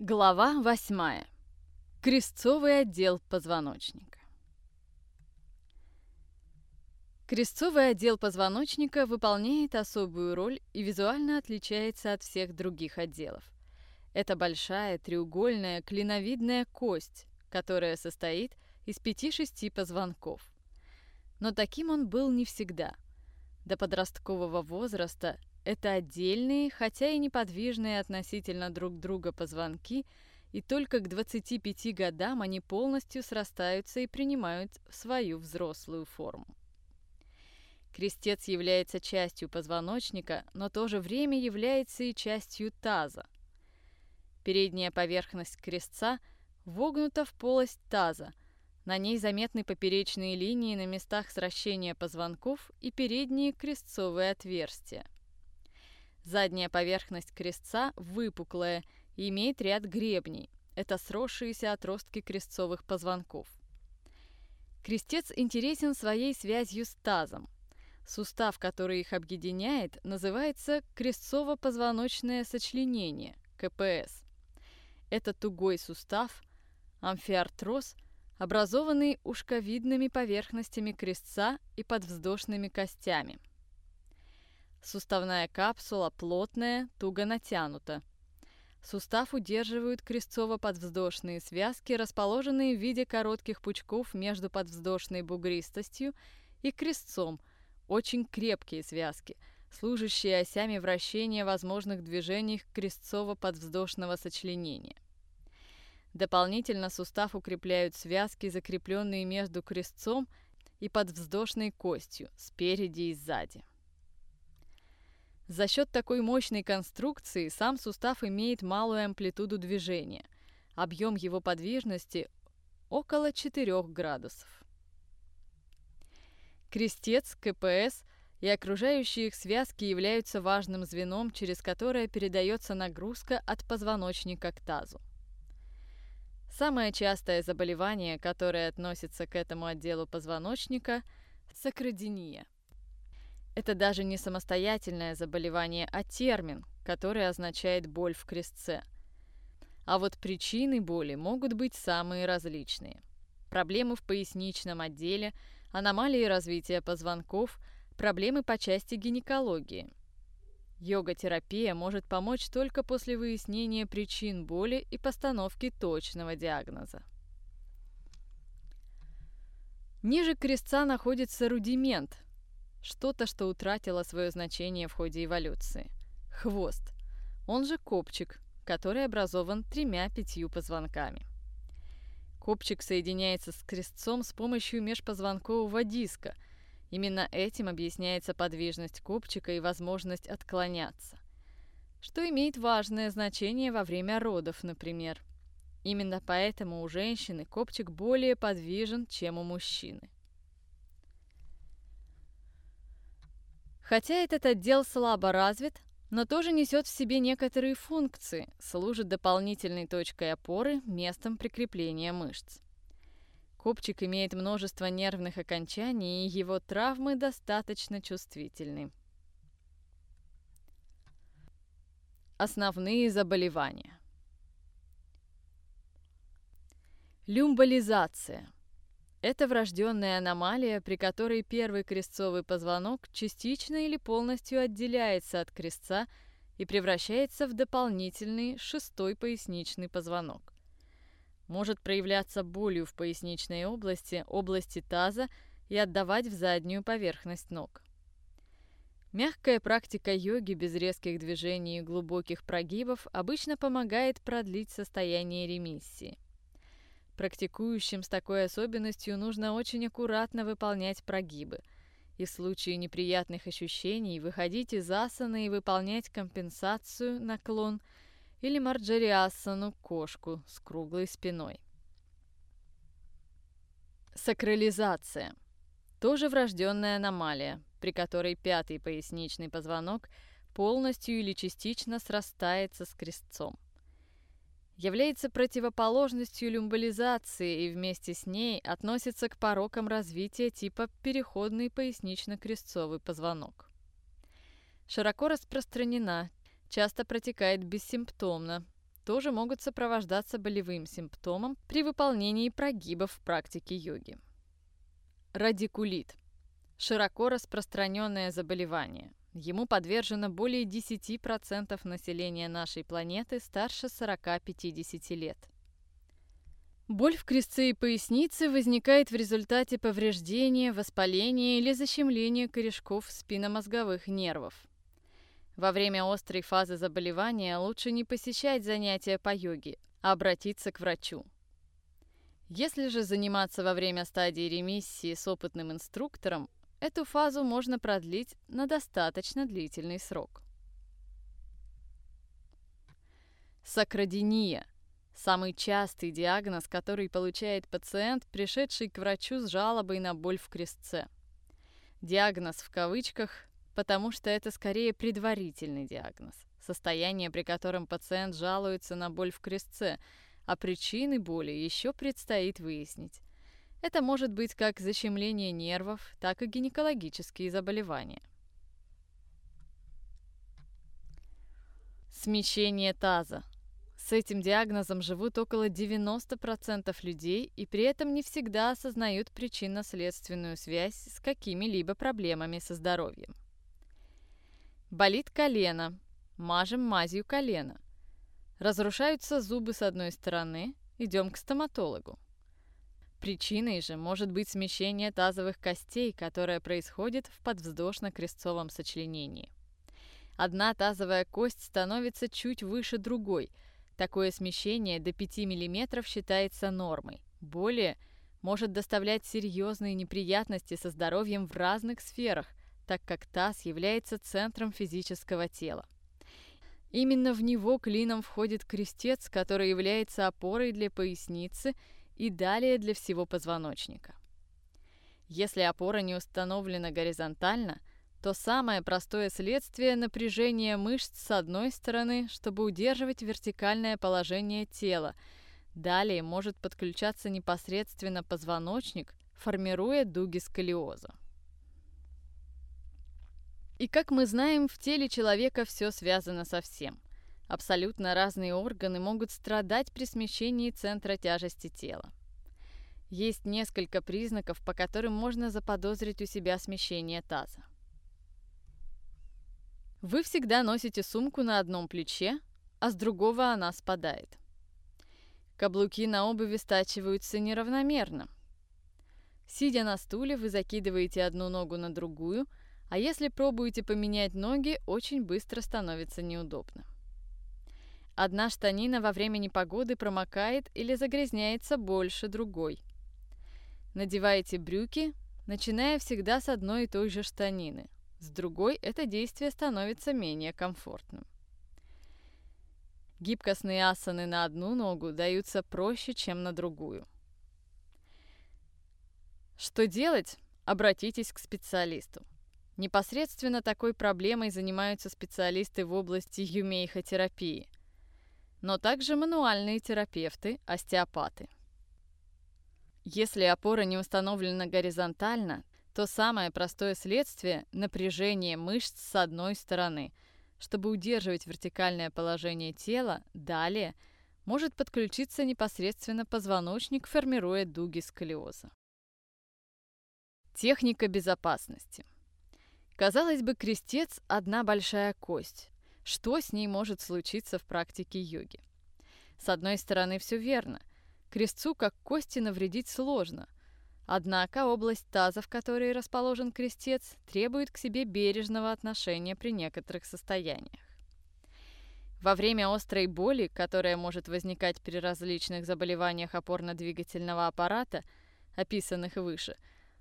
Глава 8. Крестцовый отдел позвоночника. Крестцовый отдел позвоночника выполняет особую роль и визуально отличается от всех других отделов. Это большая треугольная клиновидная кость, которая состоит из 5-6 позвонков. Но таким он был не всегда. До подросткового возраста это отдельные, хотя и неподвижные относительно друг друга позвонки, и только к 25 годам они полностью срастаются и принимают свою взрослую форму. Крестец является частью позвоночника, но в то же время является и частью таза. Передняя поверхность крестца вогнута в полость таза. На ней заметны поперечные линии на местах сращения позвонков и передние крестцовые отверстия – Задняя поверхность крестца выпуклая и имеет ряд гребней. Это сросшиеся отростки крестцовых позвонков. Крестец интересен своей связью с тазом. Сустав, который их объединяет, называется крестцово-позвоночное сочленение, КПС. Это тугой сустав, амфиартроз, образованный ушковидными поверхностями крестца и подвздошными костями – Суставная капсула плотная, туго натянута. Сустав удерживают крестцово-подвздошные связки, расположенные в виде коротких пучков между подвздошной бугристостью и крестцом, очень крепкие связки, служащие осями вращения возможных движений крестцово-подвздошного сочленения. Дополнительно сустав укрепляют связки, закрепленные между крестцом и подвздошной костью, спереди и сзади. За счет такой мощной конструкции сам сустав имеет малую амплитуду движения. Объем его подвижности около 4 градусов. Крестец, КПС и окружающие их связки являются важным звеном, через которое передается нагрузка от позвоночника к тазу. Самое частое заболевание, которое относится к этому отделу позвоночника – сакродиния – это даже не самостоятельное заболевание, а термин, который означает боль в крестце. А вот причины боли могут быть самые различные. Проблемы в поясничном отделе, аномалии развития позвонков, проблемы по части гинекологии. Йога-терапия может помочь только после выяснения причин боли и постановки точного диагноза. Ниже крестца находится рудимент, что-то, что утратило свое значение в ходе эволюции. Хвост. Он же копчик, который образован тремя-пятью позвонками. Копчик соединяется с крестцом с помощью межпозвонкового диска. Именно этим объясняется подвижность копчика и возможность отклоняться. Что имеет важное значение во время родов, например. Именно поэтому у женщины копчик более подвижен, чем у мужчины. Хотя этот отдел слабо развит, но тоже несет в себе некоторые функции, служит дополнительной точкой опоры, местом прикрепления мышц. Копчик имеет множество нервных окончаний, и его травмы достаточно чувствительны. Основные заболевания. Люмбализация – это врожденная аномалия, при которой первый крестцовый позвонок частично или полностью отделяется от крестца и превращается в дополнительный шестой поясничный позвонок. Может проявляться болью в поясничной области, области таза и отдавать в заднюю поверхность ног. Мягкая практика йоги без резких движений и глубоких прогибов обычно помогает продлить состояние ремиссии – Практикующим с такой особенностью нужно очень аккуратно выполнять прогибы. И в случае неприятных ощущений выходить из асаны и выполнять компенсацию, наклон или марджариасану кошку с круглой спиной. Сакрализация. Тоже врожденная аномалия, при которой пятый поясничный позвонок полностью или частично срастается с крестцом является противоположностью люмбализации и вместе с ней относится к порокам развития типа переходный пояснично-крестцовый позвонок. Широко распространена, часто протекает бессимптомно, тоже могут сопровождаться болевым симптомом при выполнении прогибов в практике йоги. Радикулит – широко распространенное заболевание. Ему подвержено более 10% населения нашей планеты старше 40-50 лет. Боль в крестце и пояснице возникает в результате повреждения, воспаления или защемления корешков спинномозговых нервов. Во время острой фазы заболевания лучше не посещать занятия по йоге, а обратиться к врачу. Если же заниматься во время стадии ремиссии с опытным инструктором, Эту фазу можно продлить на достаточно длительный срок. Сакродиния – самый частый диагноз, который получает пациент, пришедший к врачу с жалобой на боль в крестце. Диагноз в кавычках, потому что это скорее предварительный диагноз, состояние, при котором пациент жалуется на боль в крестце, а причины боли еще предстоит выяснить. Это может быть как защемление нервов, так и гинекологические заболевания. Смещение таза. С этим диагнозом живут около 90% людей и при этом не всегда осознают причинно-следственную связь с какими-либо проблемами со здоровьем. Болит колено. Мажем мазью колено. Разрушаются зубы с одной стороны. Идем к стоматологу. Причиной же может быть смещение тазовых костей, которое происходит в подвздошно-крестцовом сочленении. Одна тазовая кость становится чуть выше другой. Такое смещение до 5 мм считается нормой. Более может доставлять серьезные неприятности со здоровьем в разных сферах, так как таз является центром физического тела. Именно в него клином входит крестец, который является опорой для поясницы – и далее для всего позвоночника. Если опора не установлена горизонтально, то самое простое следствие – напряжение мышц с одной стороны, чтобы удерживать вертикальное положение тела. Далее может подключаться непосредственно позвоночник, формируя дуги сколиоза. И как мы знаем, в теле человека все связано со всем. Абсолютно разные органы могут страдать при смещении центра тяжести тела. Есть несколько признаков, по которым можно заподозрить у себя смещение таза. Вы всегда носите сумку на одном плече, а с другого она спадает. Каблуки на обуви стачиваются неравномерно. Сидя на стуле, вы закидываете одну ногу на другую, а если пробуете поменять ноги, очень быстро становится неудобно. Одна штанина во время непогоды промокает или загрязняется больше другой. Надеваете брюки, начиная всегда с одной и той же штанины. С другой это действие становится менее комфортным. Гибкостные асаны на одну ногу даются проще, чем на другую. Что делать? Обратитесь к специалисту. Непосредственно такой проблемой занимаются специалисты в области юмейхотерапии – но также мануальные терапевты, остеопаты. Если опора не установлена горизонтально, то самое простое следствие – напряжение мышц с одной стороны. Чтобы удерживать вертикальное положение тела, далее может подключиться непосредственно позвоночник, формируя дуги сколиоза. Техника безопасности. Казалось бы, крестец – одна большая кость, что с ней может случиться в практике йоги. С одной стороны, все верно. Крестцу как кости навредить сложно. Однако область таза, в которой расположен крестец, требует к себе бережного отношения при некоторых состояниях. Во время острой боли, которая может возникать при различных заболеваниях опорно-двигательного аппарата, описанных выше,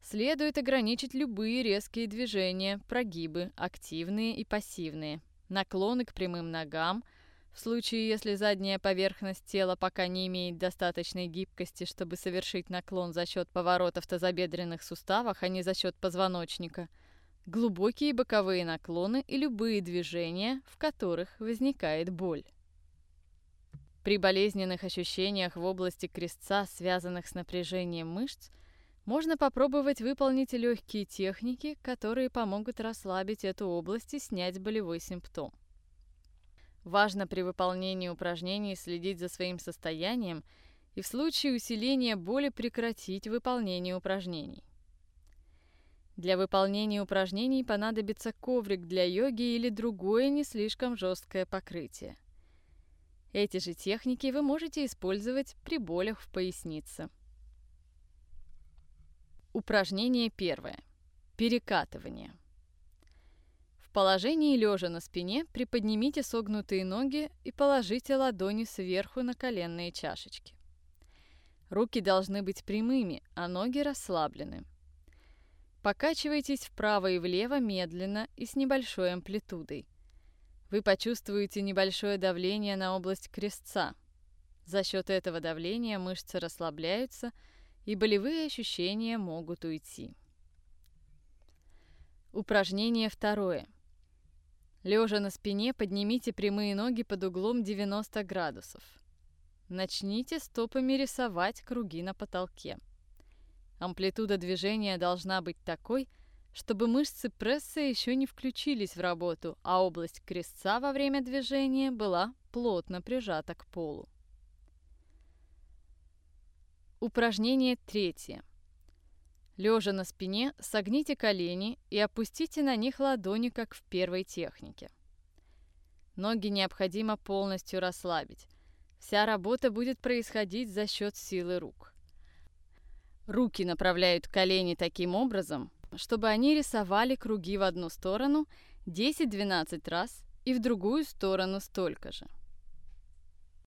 следует ограничить любые резкие движения, прогибы, активные и пассивные, наклоны к прямым ногам, в случае, если задняя поверхность тела пока не имеет достаточной гибкости, чтобы совершить наклон за счет поворота в тазобедренных суставах, а не за счет позвоночника, глубокие боковые наклоны и любые движения, в которых возникает боль. При болезненных ощущениях в области крестца, связанных с напряжением мышц, можно попробовать выполнить легкие техники, которые помогут расслабить эту область и снять болевой симптом. Важно при выполнении упражнений следить за своим состоянием и в случае усиления боли прекратить выполнение упражнений. Для выполнения упражнений понадобится коврик для йоги или другое не слишком жесткое покрытие. Эти же техники вы можете использовать при болях в пояснице. Упражнение первое. Перекатывание. В положении лежа на спине приподнимите согнутые ноги и положите ладони сверху на коленные чашечки. Руки должны быть прямыми, а ноги расслаблены. Покачивайтесь вправо и влево медленно и с небольшой амплитудой. Вы почувствуете небольшое давление на область крестца. За счет этого давления мышцы расслабляются, и болевые ощущения могут уйти. Упражнение второе. Лежа на спине, поднимите прямые ноги под углом 90 градусов. Начните стопами рисовать круги на потолке. Амплитуда движения должна быть такой, чтобы мышцы пресса еще не включились в работу, а область крестца во время движения была плотно прижата к полу. Упражнение третье. Лежа на спине, согните колени и опустите на них ладони, как в первой технике. Ноги необходимо полностью расслабить. Вся работа будет происходить за счет силы рук. Руки направляют колени таким образом, чтобы они рисовали круги в одну сторону 10-12 раз и в другую сторону столько же.